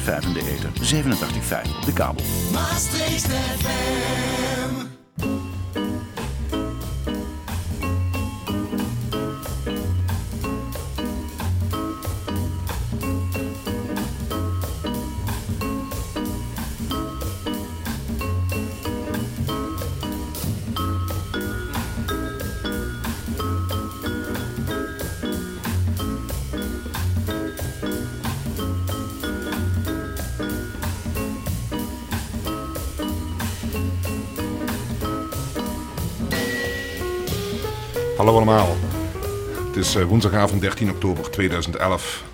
5 in de ether, 87,5 op de kabel. Maastricht FM. Hallo allemaal. Het is eh, woensdagavond 13 oktober 2011.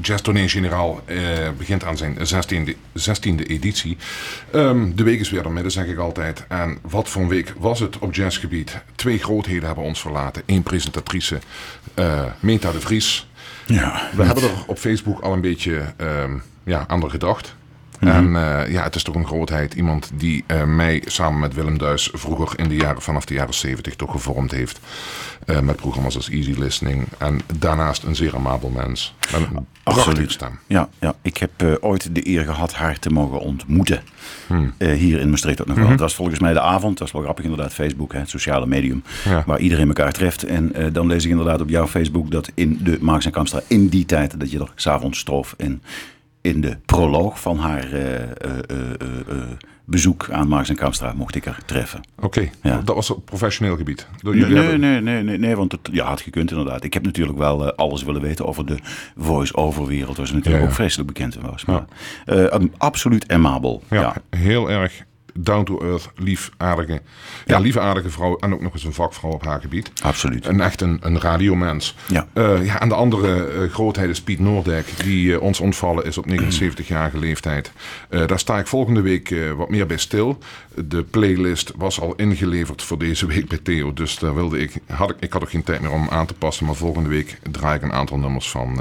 Jazz Generaal eh, begint aan zijn 16e, 16e editie. Ehm, de week is weer er midden, zeg ik altijd. En wat voor een week was het op jazzgebied? Twee grootheden hebben ons verlaten. Eén presentatrice, eh Meta de Vries. Ja, We hebben er op Facebook al een beetje ehm, ja, aan gedacht. En eh, ja, het is toch een grootheid. Iemand die eh, mij samen met Willem Duis vroeger in de jaren, vanaf de jaren 70 toch gevormd heeft. Eh, met programma's als Easy Listening. En daarnaast een zeer amabel mens. Met een absoluut. stem. Ja, ja, ik heb ooit de eer gehad haar te mogen ontmoeten. Hmm. Hier in Maastricht ook nog wel. Mhm. Dat was volgens mij de avond. Dat is wel grappig inderdaad. Facebook, hè, het sociale medium. Ja. Waar iedereen elkaar treft. En dan lees ik inderdaad op jouw Facebook dat in de Marx en Kamstra in die tijd dat je er s'avonds stroof. En in de proloog van haar eh, eh, eh, bezoek aan Marx en Kamstra mocht ik haar treffen. Oké, Ja. dat was op professioneel gebied. Nee, hebben- nee, nee, nee, nee, want het ja, had gekund inderdaad. Ik heb natuurlijk wel alles willen weten over de voice-over wereld, waar ze natuurlijk Ja, ja. ook vreselijk bekend in was. Maar absoluut amabel. Ja, Ja. heel erg down to earth, lief, aardige. Ja, lieve, aardige vrouw. En ook nog eens een vakvrouw op haar gebied. absoluut. Een echt een, een radiomens. Ja. Eh, ja, en de andere eh, grootheid is Piet Noordijk, die eh, ons ontvallen is op 79-jarige leeftijd. Daar sta ik volgende week wat meer bij stil. De playlist was al ingeleverd voor deze week bij Theo, dus daar wilde ik, had ik, ik had ook geen tijd meer om aan te passen. Maar volgende week draai ik een aantal nummers van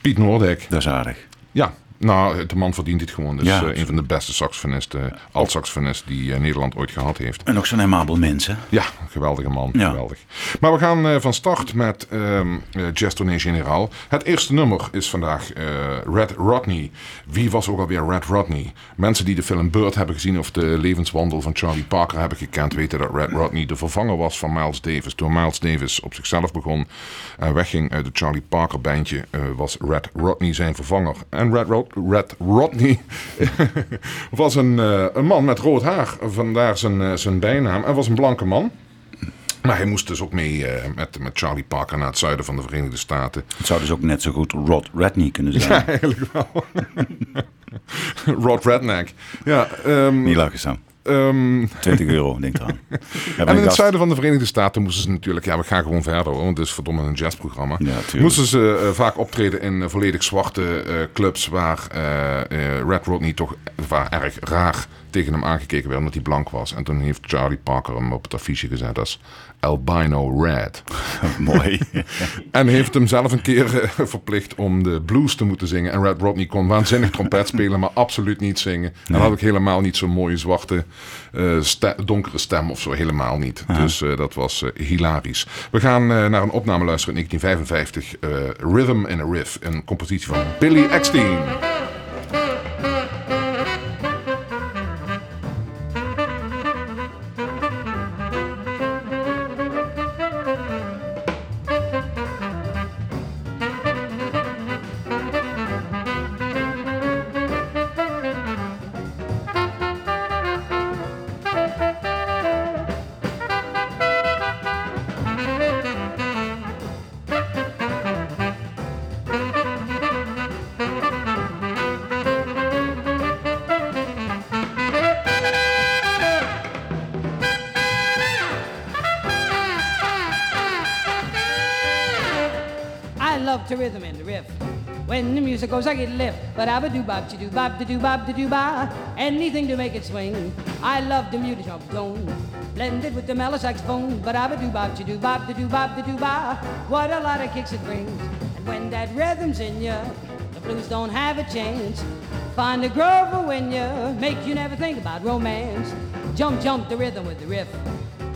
Piet Noordijk. Dat is aardig. Ja, nou, de man verdient het gewoon. Dus Ja, eh, een van de beste saxofonisten, alt-saxofonisten die eh, Nederland ooit gehad heeft. En ook zo'n amabel mens, hè? Ja, geweldige man. Ja. Geweldig. Maar we gaan eh, van start met ehm eh, Jazz Tournee Generaal. Het eerste nummer is vandaag eh, Red Rodney. Wie was ook alweer Red Rodney? Mensen die de film Bird hebben gezien of de levenswandel van Charlie Parker hebben gekend, weten dat Red Rodney de vervanger was van Miles Davis. Toen Miles Davis op zichzelf begon en wegging uit het Charlie Parker bandje, eh, was Red Rodney zijn vervanger. En Red, Rod- Red Rodney was een, eh, een man met rood haar, vandaar zijn, eh, zijn bijnaam. En was een blanke man. Maar hij moest dus ook mee eh, met, met Charlie Parker naar het zuiden van de Verenigde Staten. Het zou dus ook net zo goed Rod Redney kunnen zijn. Ja, eigenlijk wel. Rod Redneck. Ja, ehm, Niet lachen, Sam. Ehm, 20 euro, denk. Ja, en in het gast- zuiden van de Verenigde Staten moesten ze natuurlijk... Ja, we gaan gewoon verder hoor, want het is verdomme een jazzprogramma. Ja, moesten ze eh, vaak optreden in eh, volledig zwarte eh, clubs... waar Red Rodney toch waar erg raar tegen hem aangekeken werd... omdat hij blank was. En toen heeft Charlie Parker hem op het affiche gezet als Albino Red. Mooi. En heeft hem zelf een keer eh, verplicht om de blues te moeten zingen. En Red Rodney kon waanzinnig trompet spelen, maar absoluut niet zingen. En had ook helemaal niet zo'n mooie zwarte, eh, ste- donkere stem of zo. Helemaal niet. Dus eh, dat was hilarisch. We gaan naar een opname luisteren in 1955. eh, Rhythm in a Riff. Een compositie van Billy Eckstein. Goes, I get lift. But I do bob, to do bob, to do bob, to do ba. Anything to make it swing. I love the music of tone. Blended with the mellow saxophone. But I do bob, do bob, to do bob, to do ba. What a lot of kicks it brings. And when that rhythm's in you, the blues don't have a chance. Find the groove when you make you never think about romance. Jump, jump the rhythm with the riff.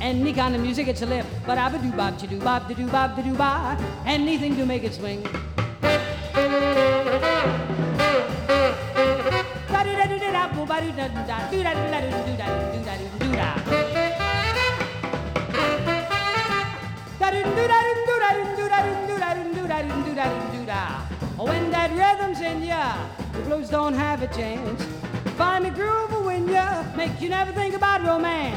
Any kind of music, it's a lift. But I do bob, to do bob, to do bob, to do ba. Anything to make it swing. When that rhythm's in ya, the blues don't have a chance. Find the groove when ya make you never think about romance.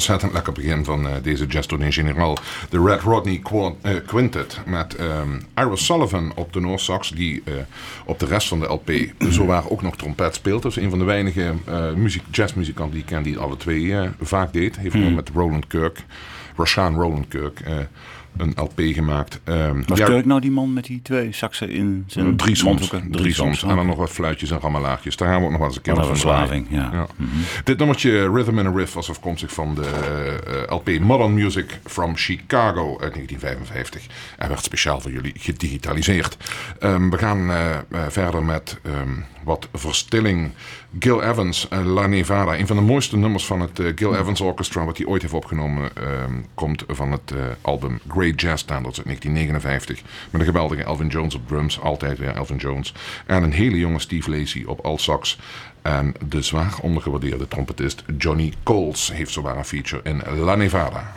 ontzettend lekker begin van eh, deze Jazz Tournee Generaal. De Red Rodney eh, Quintet met Ira Sullivan op de Sax die eh, op de rest van de LP zowaar ook nog trompet speelt. Dat is een van de weinige muziek, jazzmuzikanten die ik ken die alle twee vaak deed. Heeft ook met Roland Kirk, Rashaan Roland Kirk, een LP gemaakt. Ehm, Was ja, nou die man met die twee saxen in zijn Drie soms. Drie soms. En dan nog wat fluitjes en rammelaagjes. Daar gaan we ook nog wel eens een keer Wat een van verslaving, ja. Ja. Dit nummertje Rhythm and a Riff was afkomstig van de eh, LP Modern Music from Chicago uit 1955. En werd speciaal voor jullie gedigitaliseerd. Ehm, we gaan eh, eh, verder met ehm, wat verstilling. Gil Evans, eh, La Nevada. Een van de mooiste nummers van het Gil Evans Orchestra, wat hij ooit heeft opgenomen, komt van het album Great Jazz Standards uit 1959. Met een geweldige Elvin Jones op drums, altijd weer Elvin Jones. En een hele jonge Steve Lacy op alt sax. En de zwaar ondergewaardeerde trompetist Johnny Coles heeft zowaar een feature in La Nevada.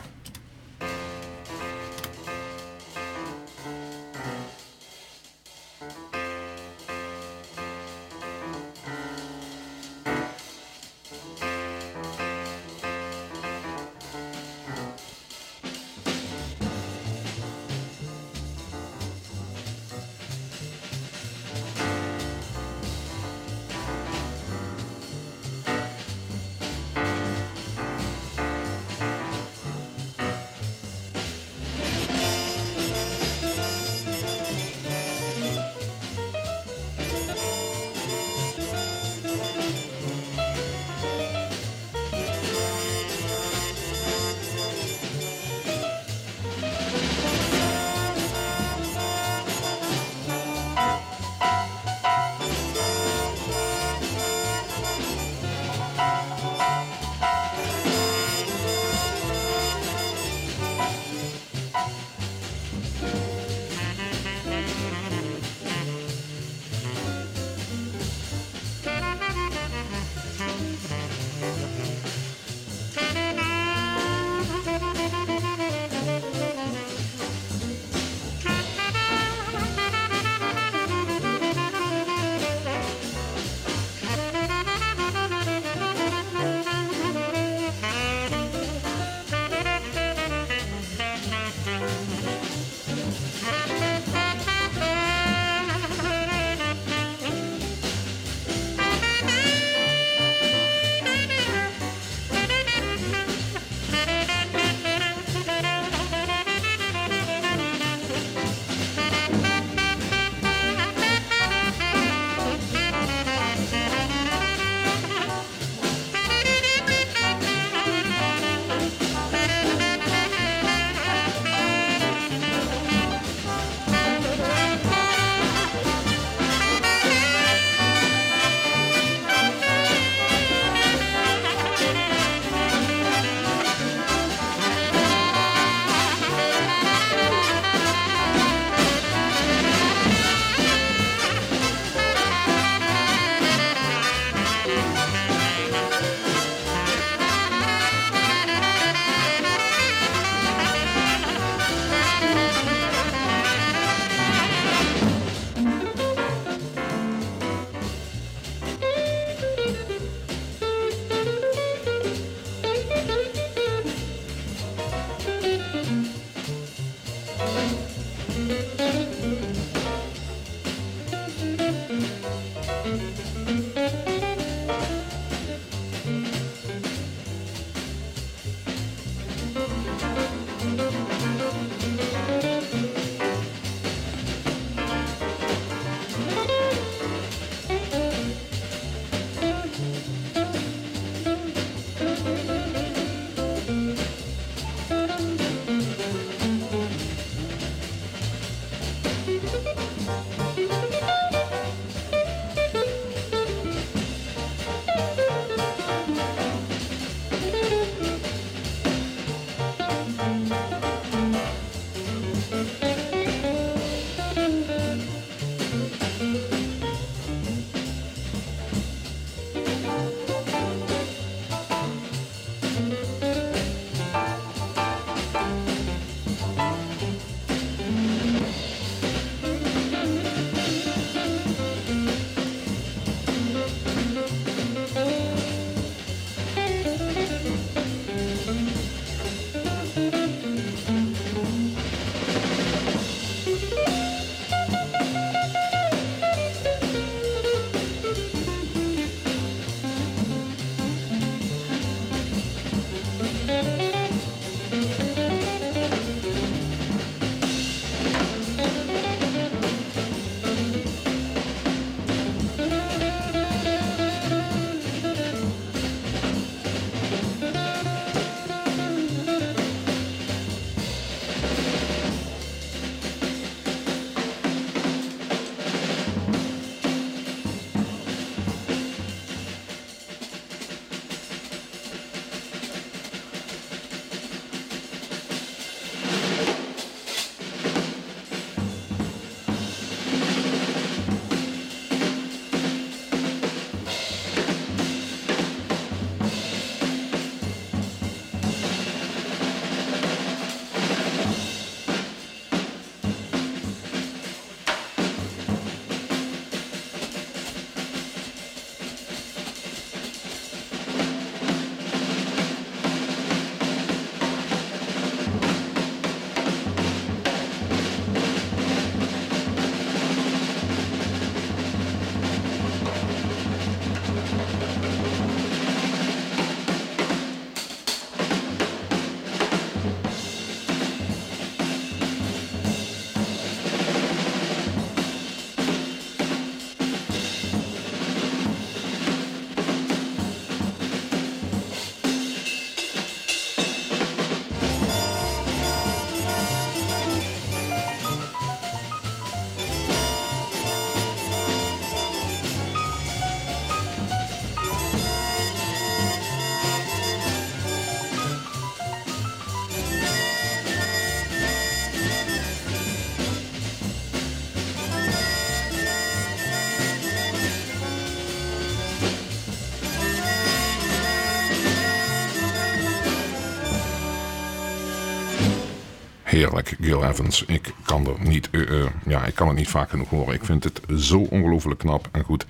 Heerlijk. Gil Evans, ik kan, er niet, eh, eh, ja, ik kan het niet vaak genoeg horen. Ik vind het zo ongelooflijk knap en goed.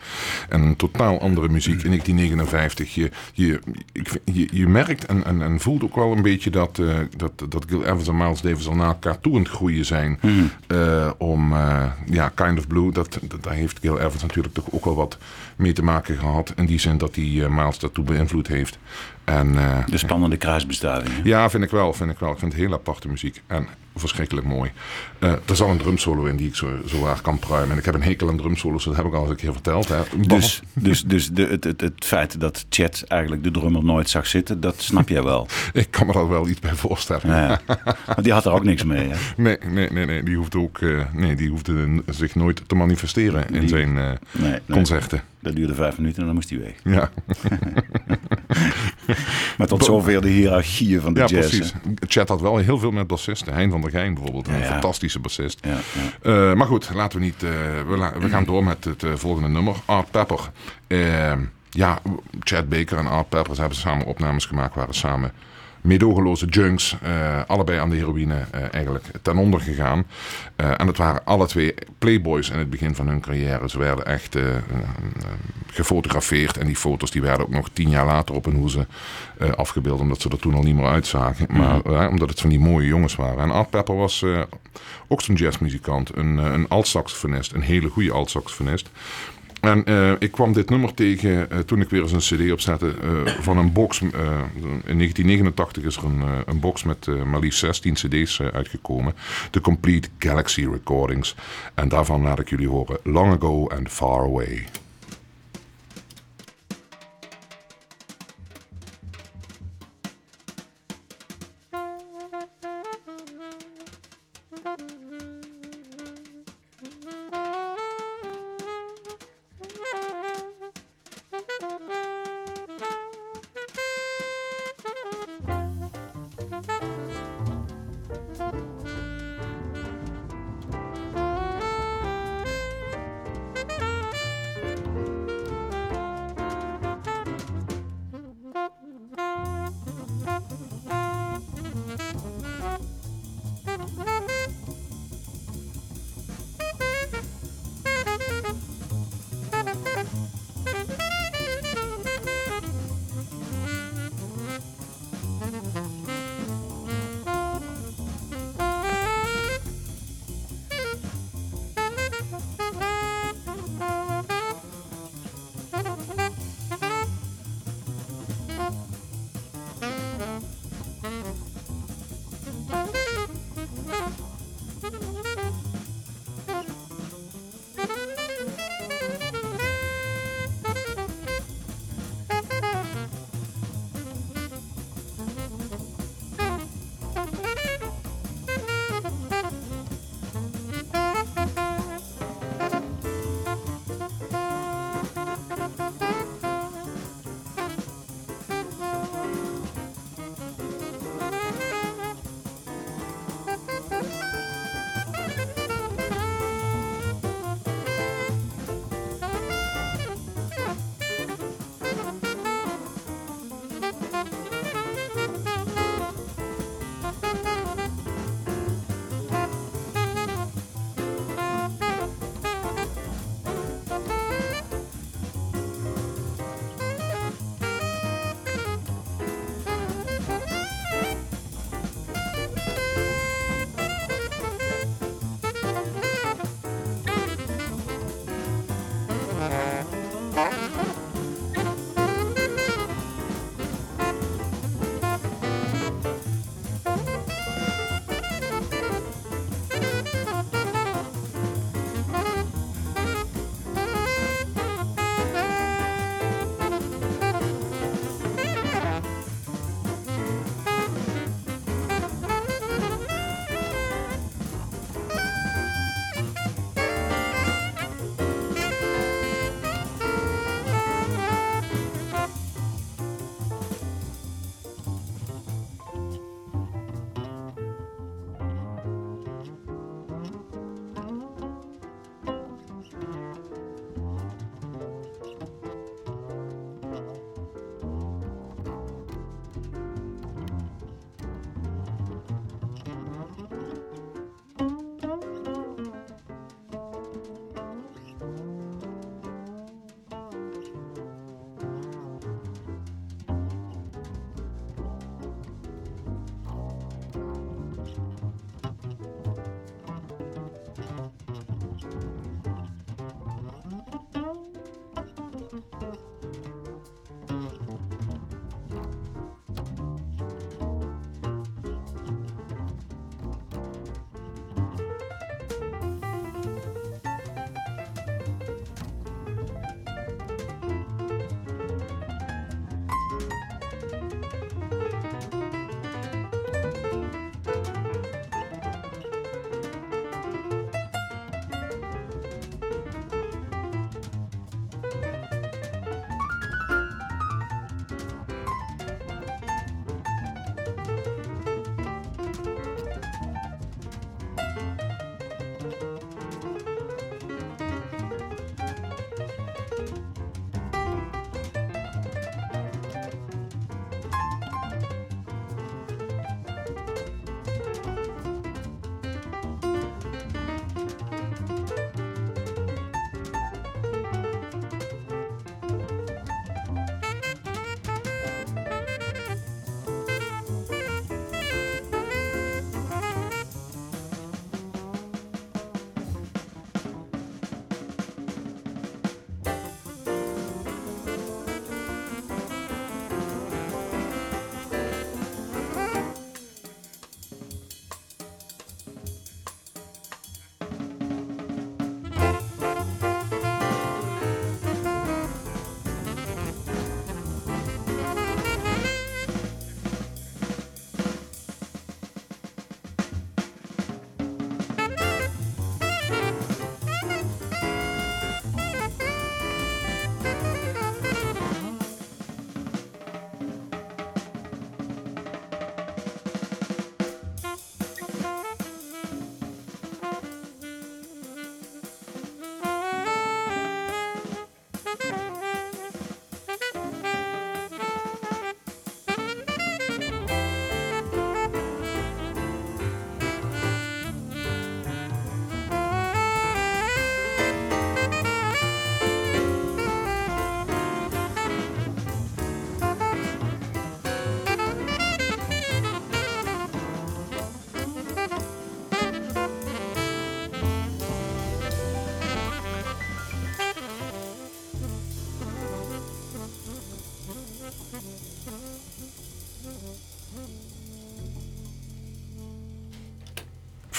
En een totaal andere muziek in 1959. Je, je, ik, je, je merkt en, en, en voelt ook wel een beetje dat, eh, dat, dat Gil Evans en Miles Davis al naar elkaar toe aan het groeien zijn. Eh, om, ja, Kind of Blue, dat, dat, daar heeft Gil Evans natuurlijk toch ook wel wat mee te maken gehad. In die zin dat hij Miles daartoe beïnvloed heeft. En, eh, De spannende kruisbestuiving. hè? ja, vind ik wel, vind ik wel. Ik vind het heel aparte muziek en verschrikkelijk mooi. Eh, er zat een drumsolo in die ik zo, zo waar kan pruimen. En ik heb een hekel aan drumsolo's, dat heb ik al eens een keer verteld. Hè. Dus, dus, dus de, het, het, het feit dat Chet eigenlijk de drummer nooit zag zitten, dat snap jij wel. Ik kan me daar wel iets bij voorstellen. Ja. Maar die had er ook niks mee. Hè? Nee, nee, nee, nee, die hoefde ook eh, nee, die hoefde zich nooit te manifesteren in Die- zijn Nee, nee. concerten. Dat duurde vijf minuten en dan moest hij weg. Ja, Maar tot zover de hiërarchieën van de ja jazz. hè? precies. Chat had wel heel veel met bassisten. Hein van der Geijn bijvoorbeeld, een Ja, ja. fantastische bassist. Ja, ja. Eh, maar goed, laten we niet. eh, we, la- we gaan door met het eh, volgende nummer. Art Pepper. Ja, Chad Baker en Art Pepper ze hebben samen opnames gemaakt. Waren samen meedogenloze junks. eh, allebei aan de heroïne eh, eigenlijk ten onder gegaan. Eh, en het waren alle twee playboys in het begin van hun carrière. Ze werden echt gefotografeerd. En die foto's die werden ook nog tien jaar later op hun hoezen afgebeeld. Omdat ze er toen al niet meer uitzagen. Maar eh, omdat het van die mooie jongens waren. En Art Pepper was ook zo'n jazzmuzikant. Een, een alt-saxofonist. Een hele goede alt-saxofonist. En eh, ik kwam dit nummer tegen eh, toen ik weer eens een cd opzette eh, van een box. in 1989 is er een, een box met maar liefst 16 cd's uitgekomen. De Complete Galaxy Recordings. En daarvan laat ik jullie horen Long Ago and Far Away.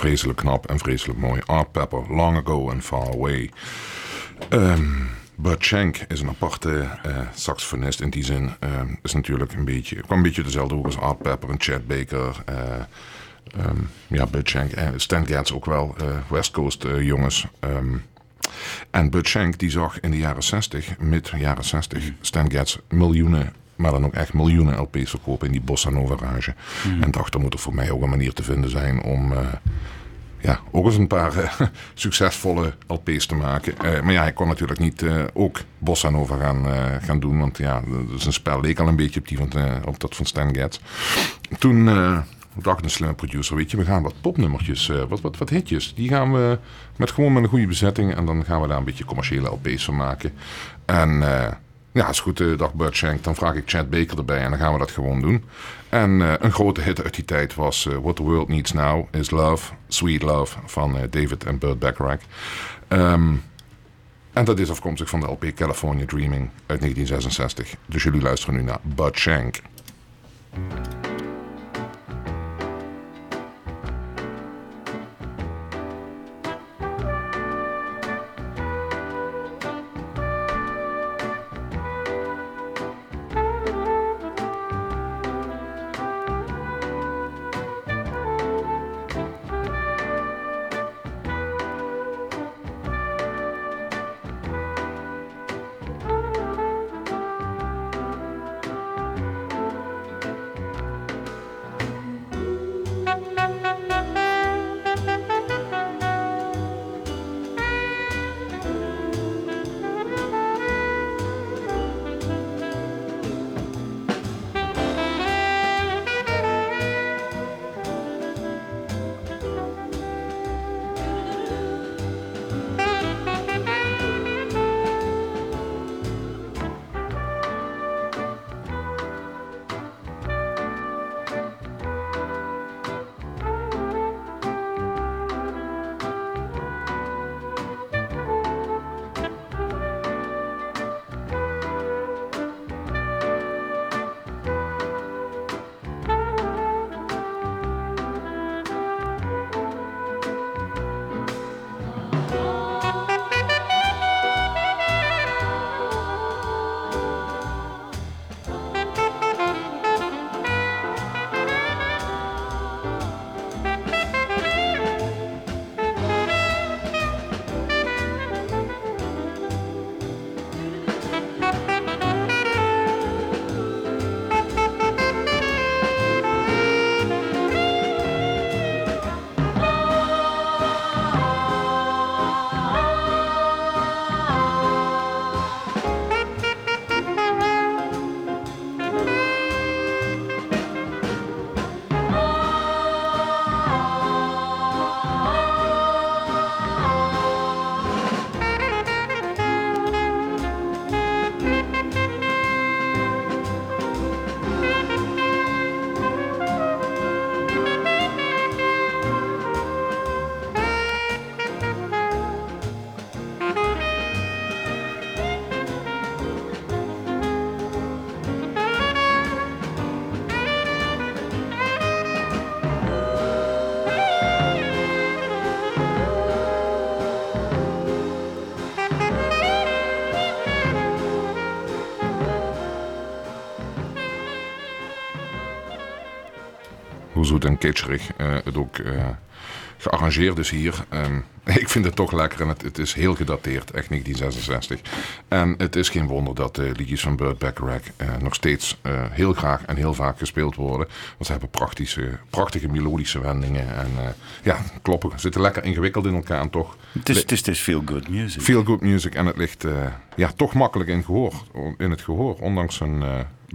Vreselijk knap en vreselijk mooi. Art Pepper, Long Ago and Far Away. Ehm, Bud Shank is een aparte eh, saxofonist in die zin. Ehm, is natuurlijk een beetje, kwam een beetje dezelfde hoek als Art Pepper en Chad Baker. eh, ehm, ja, Bud Shank. en Stan Getz ook wel. eh, West Coast eh, jongens. En Bud Shank die zag in de jaren 60, mid jaren 60, Stan Getz miljoenen, maar dan ook echt miljoenen LP's verkopen in die bossa nova rage. En dacht, er moet er voor mij ook een manier te vinden zijn om eh, ja, ook eens een paar eh, succesvolle LP's te maken. Eh, maar ja, hij kon natuurlijk niet ook bossa nova gaan, gaan doen, want ja, zijn spel leek al een beetje op, die van, op dat van Stan Getz. Toen dacht een slimme producer, weet je, we gaan wat popnummertjes, wat, wat, wat hitjes, die gaan we met gewoon met een goede bezetting en dan gaan we daar een beetje commerciële LP's van maken. En ja, is goed, eh, dag Bud Shank, dan vraag ik Chad Baker erbij en dan gaan we dat gewoon doen. En eh, een grote hit uit die tijd was eh, What the World Needs Now is Love, Sweet Love van David en Burt Bacharach. Ehm, en dat is afkomstig van de LP California Dreaming uit 1966. Dus jullie luisteren nu naar Bud Shank. Zoet en kitscherig eh, het ook eh, gearrangeerd is hier. Ehm, ik vind het toch lekker en het, het is heel gedateerd, echt 1966. En het is geen wonder dat de liedjes van Burt Bacharach eh, nog steeds heel graag en heel vaak gespeeld worden. Want ze hebben prachtige, prachtige melodische wendingen en ja, kloppen, zitten lekker ingewikkeld in elkaar en toch Het is, het is, het is feel good music. Feel good music en het ligt ja, toch makkelijk in, gehoor, in het gehoor. Ondanks een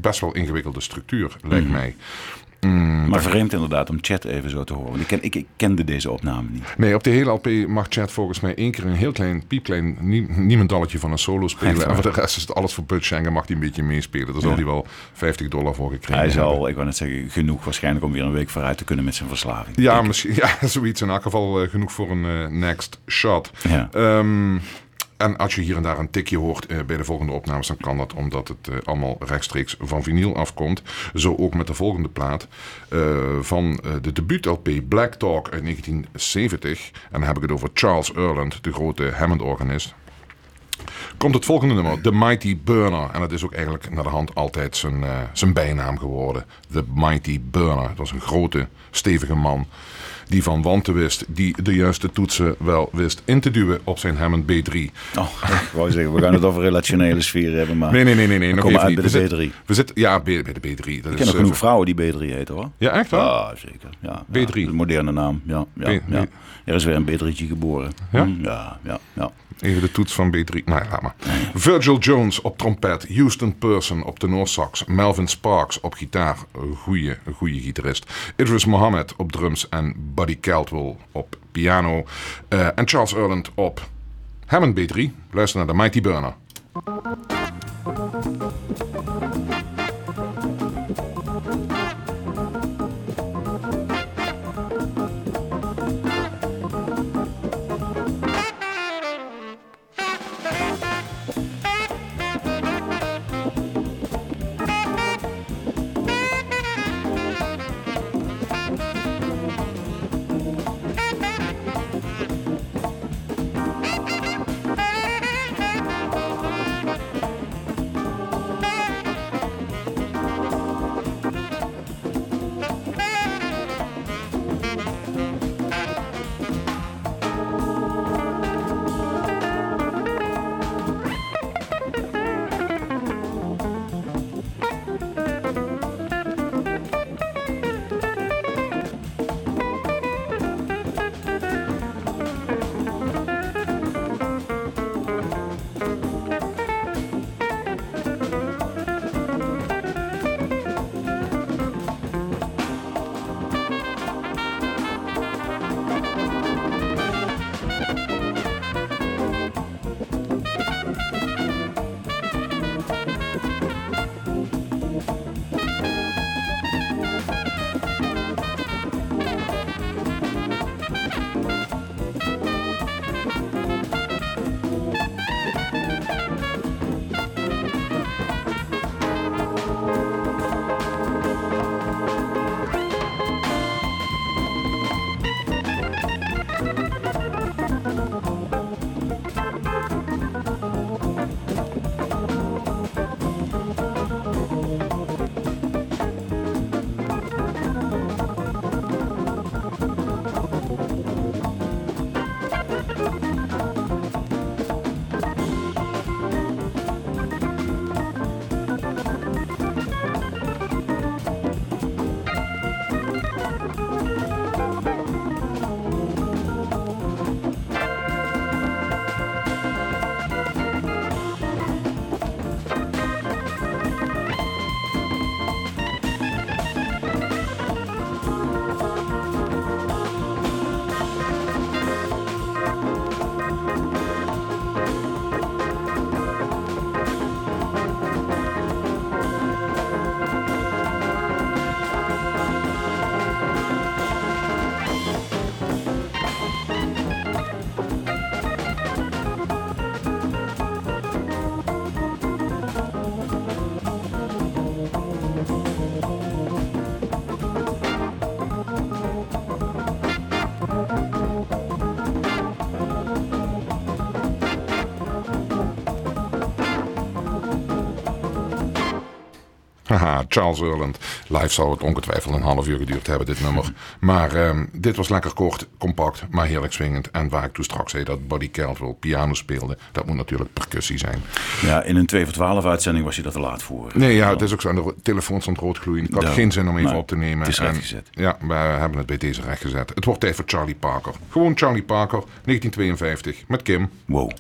best wel ingewikkelde structuur, lijkt mij. Maar vreemd inderdaad om Chat even zo te horen. Ik, ken, ik, ik kende deze opname niet. Nee, op de hele LP mag Chad volgens mij één keer een heel klein, piepklein nie, niemendalletje van een solo spelen. En voor de rest is het alles voor Bud Shank en mag hij een beetje meespelen. Daar zal Ja. hij wel 50 dollar voor gekregen Hij zal, ik wou net zeggen, genoeg waarschijnlijk om weer een week vooruit te kunnen met zijn verslaving. Ja, misschien, ja, zoiets. In elk geval eh, genoeg voor een eh, next shot. Ja. Ehm, en als je hier en daar een tikje hoort eh, bij de volgende opnames, dan kan dat omdat het eh, allemaal rechtstreeks van vinyl afkomt. Zo ook met de volgende plaat eh, van de debuut-LP Black Talk uit 1970. En dan heb ik het over Charles Erland, de grote Hammond-organist. Komt het volgende nummer, The Mighty Burner. En dat is ook eigenlijk naar de hand altijd zijn, zijn bijnaam geworden. The Mighty Burner. Dat was een grote, stevige man die van wanten wist, die de juiste toetsen wel wist in te duwen op zijn Hammond B3. Oh, ik wou zeggen, we gaan het over relationele sferen hebben, maar... Nee, nee, nee, nee, nee nog even uit bij We de zit- B3. We zitten, ja, bij de B3. Dat Ik is, ken nog eh, genoeg vrouwen die B3 heten hoor. Ja, echt wel? Ja, zeker. Ja, ja, B3. een moderne naam. Ja, ja, ja. Er is weer een B3'tje geboren. Ja? Ja, ja, ja. Even de toets van B3. Nou, laat maar. Virgil Jones op trompet. Houston Person op tenorsax. Melvin Sparks op gitaar. Goede, een goede gitarist. Idris Mohammed op drums. En Buddy Caldwell op piano. Eh, en Charles Erland op Hammond B3. Luister naar de Mighty Burner. Haha, Charles Erland. Live zou het ongetwijfeld een half uur geduurd hebben, dit nummer. Maar ehm, dit was lekker kort, compact, maar heerlijk swingend. En waar ik toen straks zei dat Buddy Caldwell piano speelde, dat moet natuurlijk percussie zijn. Ja, in een 2 voor 12 uitzending was je dat te laat voor. Nee, ja, het is ook zo. De telefoon stond rood gloeiend. Ik had Ja, geen zin om even op te nemen. het is En- rechtgezet. Ja, we hebben het bij deze rechtgezet. Het wordt tijd voor Charlie Parker. Gewoon Charlie Parker, 1952, met Kim. Wow.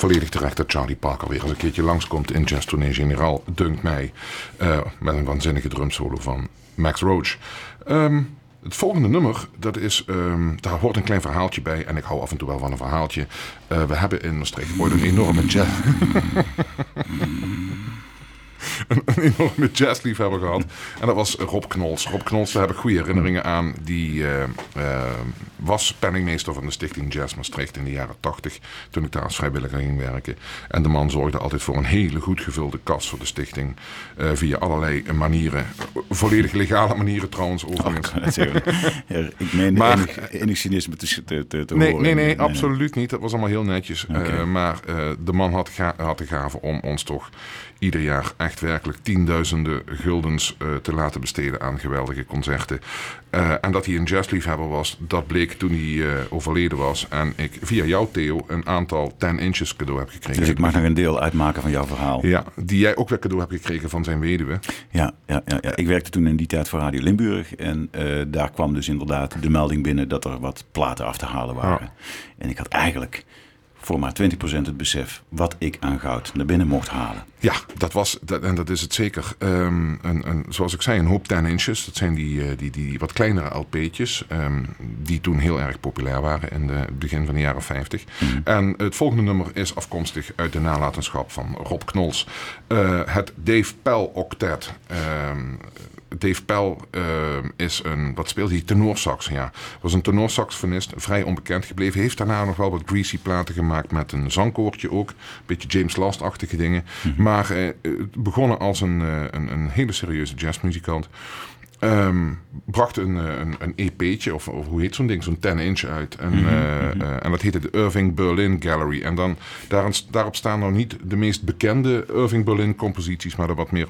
Volledig terecht dat Charlie Parker weer eens een keertje langskomt in Jazz Tournee Generaal, dunkt mij. Eh, met een waanzinnige drumsolo van Max Roach. Ehm, het volgende nummer, dat is, ehm, daar hoort een klein verhaaltje bij. En ik hou af en toe wel van een verhaaltje. Eh, we hebben in Maastricht ooit een enorme jazz... een, een enorme jazzliefhebber gehad. En dat was Rob Knols. Rob Knols, daar heb ik goede herinneringen aan. Die eh, was penningmeester van de Stichting Jazz Maastricht in de jaren 80. Toen ik daar als vrijwilliger ging werken. En de man zorgde altijd voor een hele goed gevulde kas voor de stichting. eh, via allerlei manieren. Volledig legale manieren trouwens overigens. Ja, ik meen Maar- enig, enig cynisme te, te, te, Nee, horen. nee, nee, absoluut niet. Dat was allemaal heel netjes. Eh, maar eh, de man had, ga- had de gave om ons toch ieder jaar echt werkelijk tienduizenden guldens eh, te laten besteden aan geweldige concerten. Eh, en dat hij een jazzliefhebber was, dat bleek toen hij eh, overleden was. En ik via jou, Theo, een aantal 10 inches cadeau heb gekregen. Dus ik mag nog een deel uitmaken van jouw verhaal. Ja, die jij ook weer cadeau hebt gekregen van zijn weduwe. Ja, ja, ja, ja. ik werkte toen in die tijd voor Radio Limburg. En eh, daar kwam dus inderdaad de melding binnen dat er wat platen af te halen waren. En ik had eigenlijk voor maar 20% het besef wat ik aan goud naar binnen mocht halen. Ja, dat was, dat, en dat is het zeker. Ehm, een, een, zoals ik zei, een hoop 10 inches. Dat zijn die, eh, die, die wat kleinere LP'tjes. ehm, die toen heel erg populair waren in de, het begin van de jaren 50. En het volgende nummer is afkomstig uit de nalatenschap van Rob Knols. Eh, het Dave Pell Octet. Ehm, Dave Pell ehm, is een, wat speelt hij? Tenorsax, ja. Was een tenorsaxofonist, vrij onbekend gebleven. Heeft daarna nog wel wat greasy platen gemaakt met een zangkoortje ook. Een beetje James Last-achtige dingen. Maar eh, eh, begonnen als een, eh, een, een hele serieuze jazzmuzikant. Ehm, bracht een, een, een EP'tje, of, of hoe heet zo'n ding, zo'n 10-inch uit. En, eh, eh, en dat heette de Irving Berlin Gallery. En dan, daarop staan nou niet de meest bekende Irving Berlin composities, maar de wat meer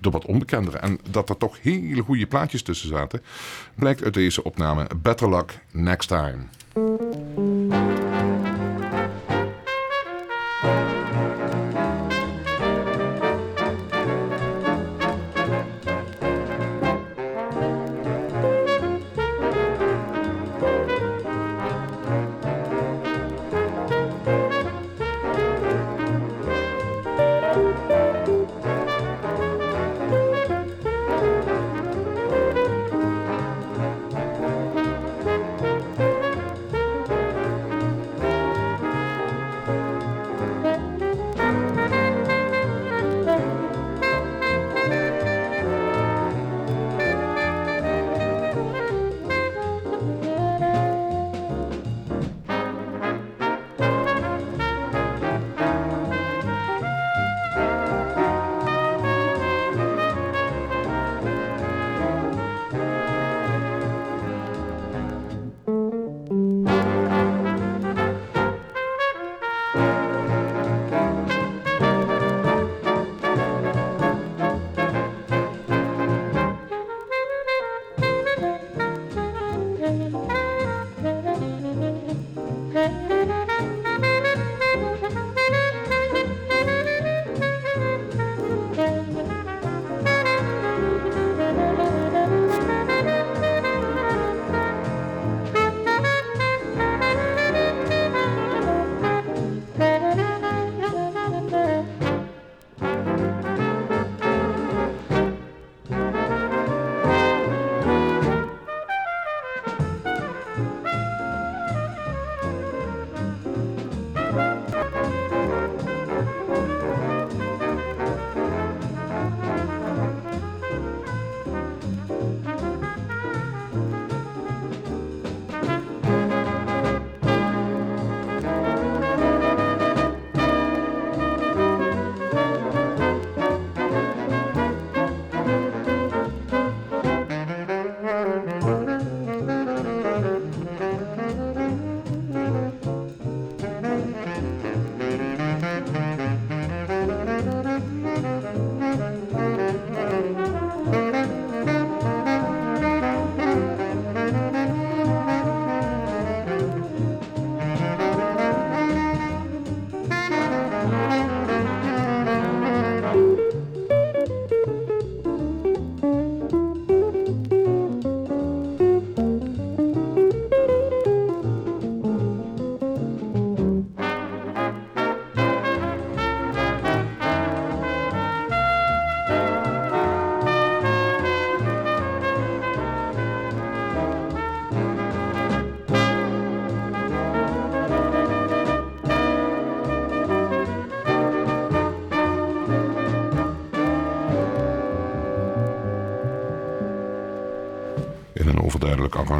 de, wat onbekendere. En dat er toch hele goede plaatjes tussen zaten, blijkt uit deze opname Better Luck Next Time.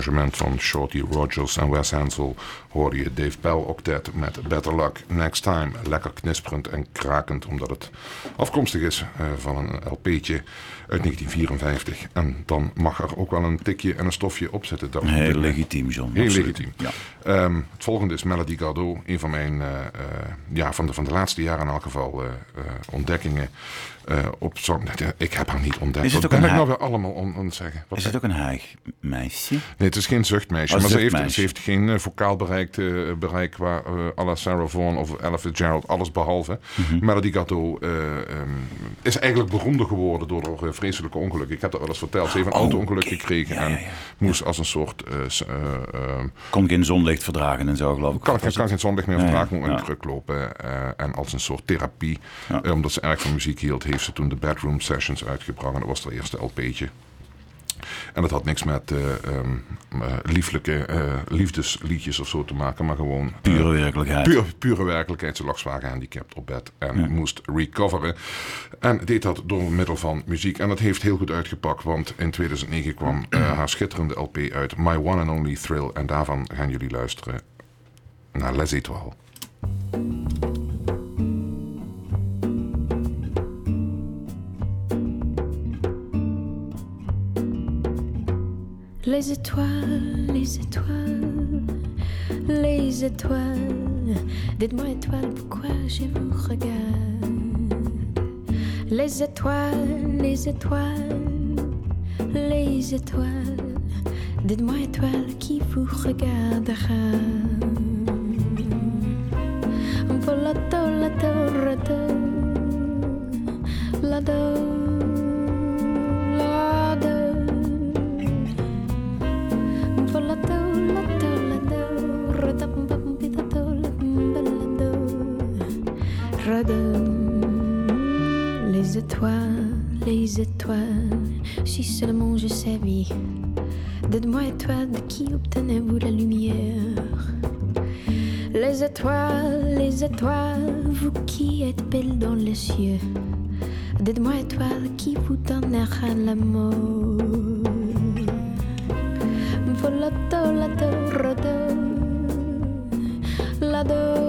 Arrangement van Shorty Rogers en Wes Hansel hoorde je Dave Bell Octet met Better Luck Next Time. Lekker knisperend en krakend, omdat het afkomstig is eh, van een LP'tje uit 1954. En dan mag er ook wel een tikje en een stofje op zitten. Heel legitiem, John. Heel Absoluut. legitiem. Ja. Ehm, het volgende is Melody Gardot. Een van mijn, eh, eh, ja, van de, van de laatste jaren in elk geval, eh, ontdekkingen. op zang. Ik heb haar niet ontdekt. Is het Wat ook ben een ik nou weer allemaal te zeggen? Wat Is het ook een haag meisje? Nee, het is geen zuchtmeisje. Oh, maar ze heeft, ze heeft geen eh, vocaal bereik, bereik qua à la Sarah Vaughan of Ella Fitzgerald. Alles behalve. Mhm. Melody Gardot eh, ehm, is eigenlijk beroemder geworden door vreselijke ongeluk. Ik heb dat wel eens verteld. Ze heeft een Oh, auto-ongeluk gekregen. Ja, en ja. moest als een soort... eh, ehm, Kon geen zonlicht verdragen en zo, geloof ik. kan, kan, geen zondag meer ja, moet in ja. druk lopen. eh, en als een soort therapie, omdat ze erg van muziek hield, heeft ze toen de Bedroom Sessions uitgebracht. En dat was haar eerste LP'tje. En dat had niks met eh, ehm, eh, lieflijke eh, liefdesliedjes of zo te maken, maar gewoon... Pure werkelijkheid. Puur, pure werkelijkheid. Ze lag zwaar gehandicapt op bed en moest recoveren. En deed dat door middel van muziek. En dat heeft heel goed uitgepakt, want in 2009 kwam haar schitterende LP uit, My One and Only Thrill. En daarvan gaan jullie luisteren naar Les Etoiles. Les étoiles, les étoiles, les étoiles. Dites-moi étoiles, pourquoi je vous regarde? Les étoiles, les étoiles, les étoiles. Dites-moi étoiles qui vous regardera? Volato. Volato, lato, Les étoiles, les étoiles, si seulement je savais. Dites-moi, étoiles, de qui obtenez-vous la lumière? Les étoiles, les étoiles, vous qui êtes belles dans les cieux. Dites-moi, étoiles, qui vous donnera l'amour con la to, la to, la do. La do.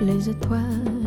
Les étoiles,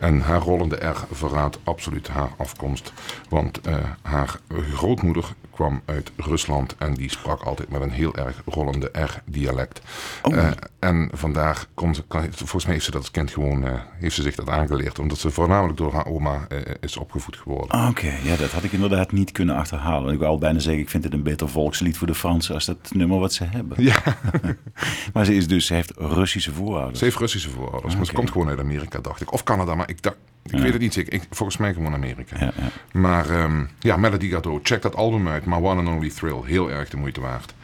En haar rollende R verraadt absoluut haar afkomst. Want eh, haar grootmoeder kwam uit Rusland en die sprak altijd met een heel erg rollende R-dialect. Oh. Eh, en vandaar kon ze, kan, volgens mij heeft ze dat kind gewoon, eh, heeft ze zich dat aangeleerd, omdat ze voornamelijk door haar oma eh, is opgevoed geworden. Ah, Oké, ja, dat had ik inderdaad niet kunnen achterhalen. Ik wou al bijna zeggen, ik vind het een beter volkslied voor de Fransen als dat nummer wat ze hebben. Ja, Maar ze is dus, ze heeft Russische voorouders. ze heeft Russische voorouders, maar ze komt gewoon uit Amerika, dacht ik. Of Canada, maar ik dacht, ik weet het niet zeker. Ik, volgens mij gewoon Amerika. Ja, ja. Maar ehm, ja, Melody Gardot, check dat album uit. My One and Only Thrill, heel erg de moeite waard.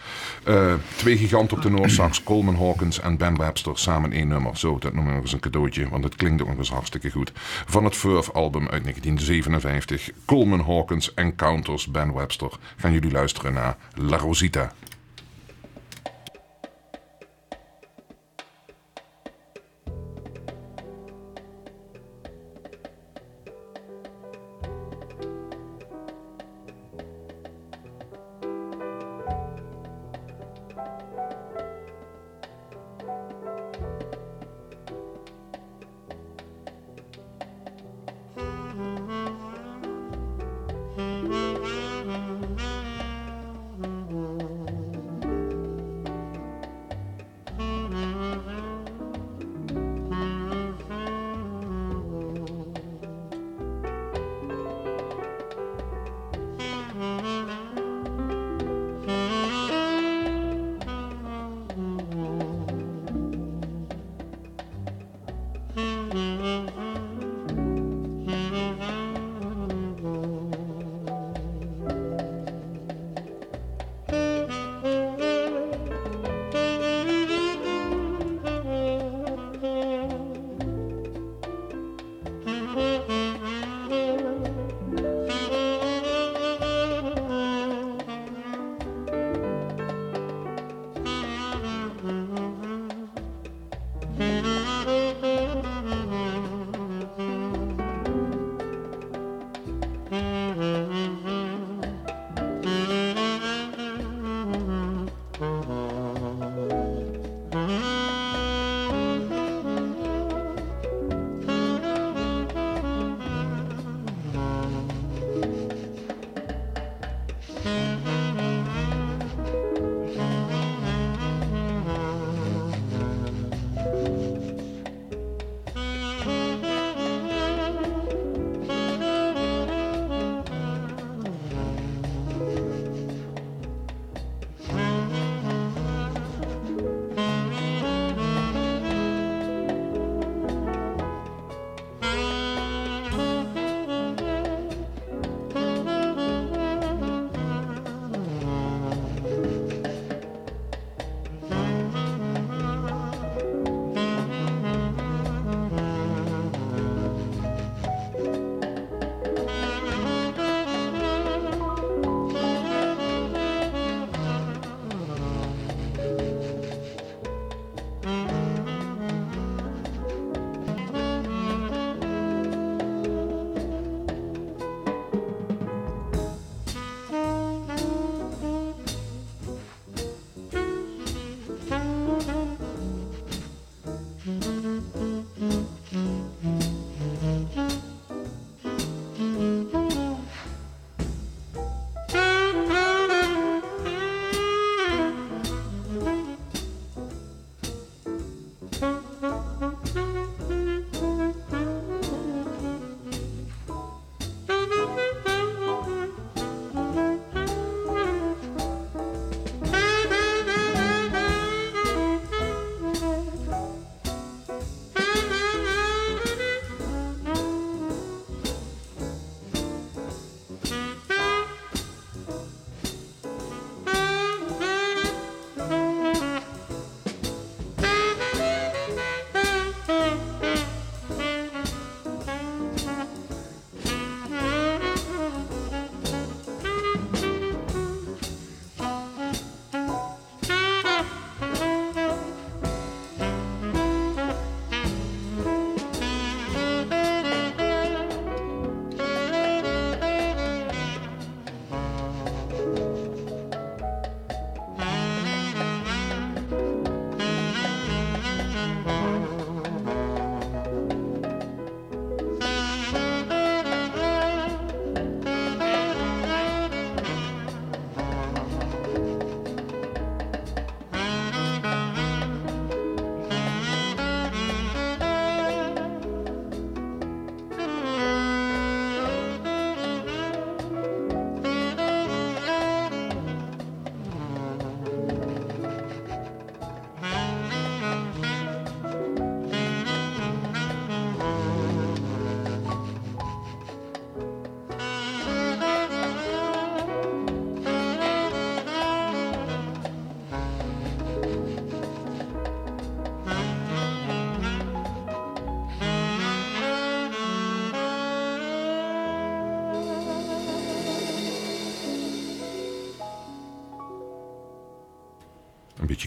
Eh, twee giganten op de Noorsax, Coleman Hawkins en Ben Webster, samen één nummer. Zo, dat noemen we nog eens een cadeautje, want het klinkt ook nog eens hartstikke goed. Van het Furf album uit 1957, Coleman Hawkins, Encounters, Ben Webster. Gaan jullie luisteren naar La Rosita.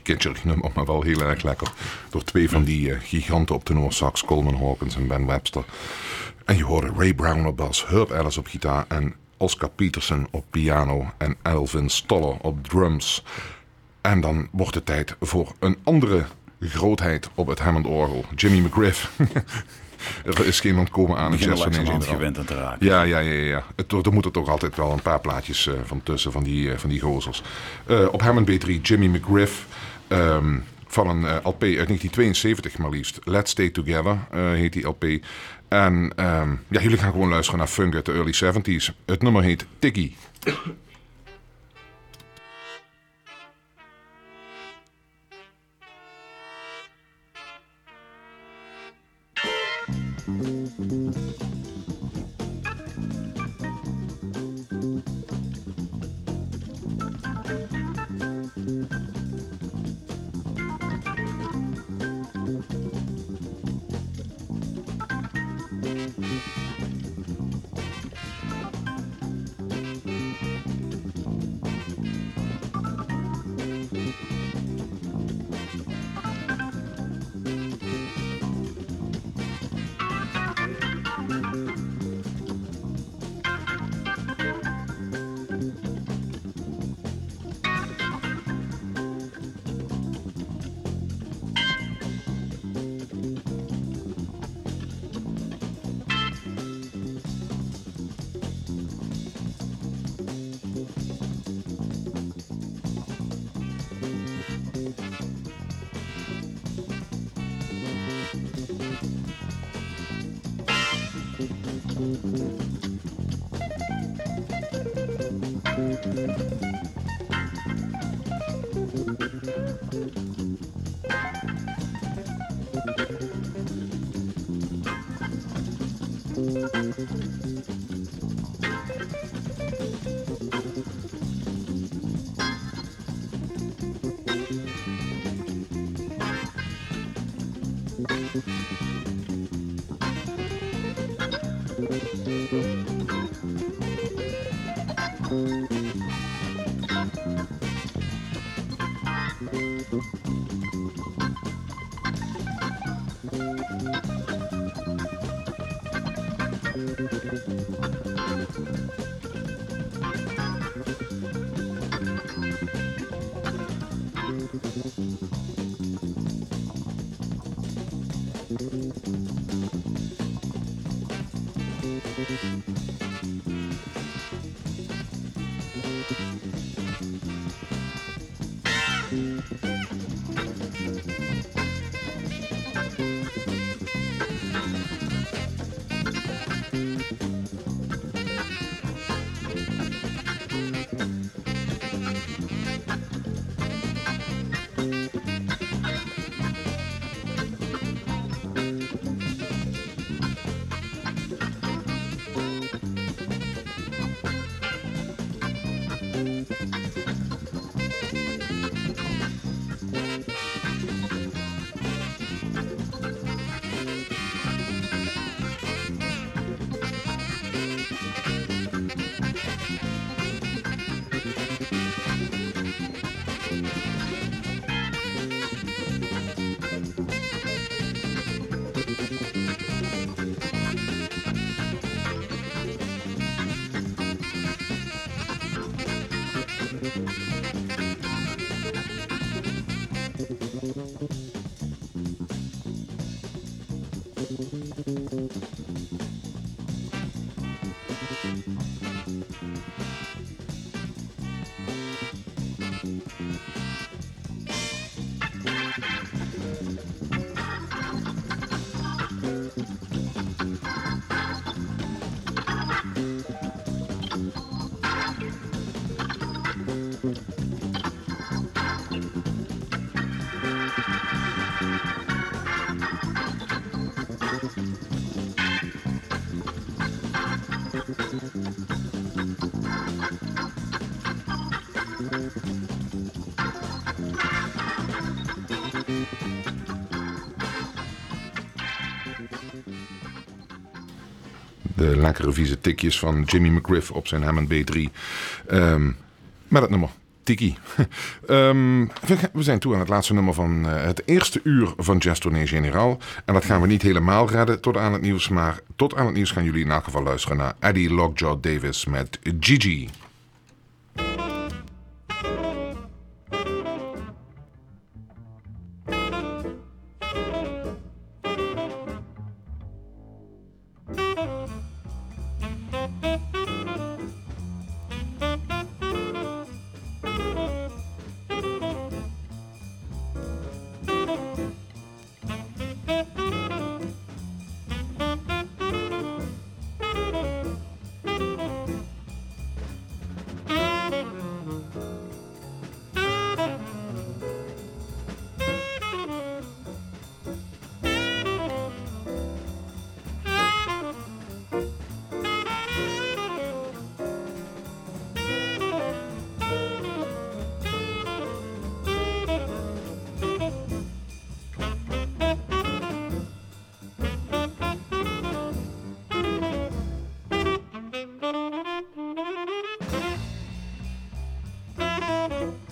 Een kitscherig nummer, maar wel heel erg lekker. Door twee van die eh, giganten op tenor sax, Coleman Hawkins en Ben Webster. En je hoorde Ray Brown op bas, Herb Ellis op gitaar en Oscar Peterson op piano en Elvin Stoller op drums. En dan wordt het tijd voor een andere grootheid op het Hammond-orgel. Jimmy McGriff. er is geen ontkomen aan. Ik ben er langzamerhand gewend aan te raken. Ja, ja, ja, ja. Het, er moeten toch altijd wel een paar plaatjes eh, van tussen van die, eh, van die gozels. Eh, op Hammond B3 Jimmy McGriff. Ehm, van een eh, LP uit 1972 maar liefst. Let's Stay Together eh, heet die LP. En ehm, ja, jullie gaan gewoon luisteren naar funk uit de early 70s. Het nummer heet Tiggy. Thank you. Lekkere vieze tikjes van Jimmy McGriff op zijn Hammond B3. Ehm, met het nummer Tiki. Ehm, we, we zijn toe aan het laatste nummer van eh, het eerste uur van Jazz Tournee Generaal. En dat gaan we niet helemaal redden tot aan het nieuws. Maar tot aan het nieuws gaan jullie in elk geval luisteren naar Eddie Lockjaw Davis met Gigi. Jouw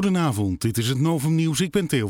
Goedenavond, dit is het Novum Nieuws. Ik ben Theo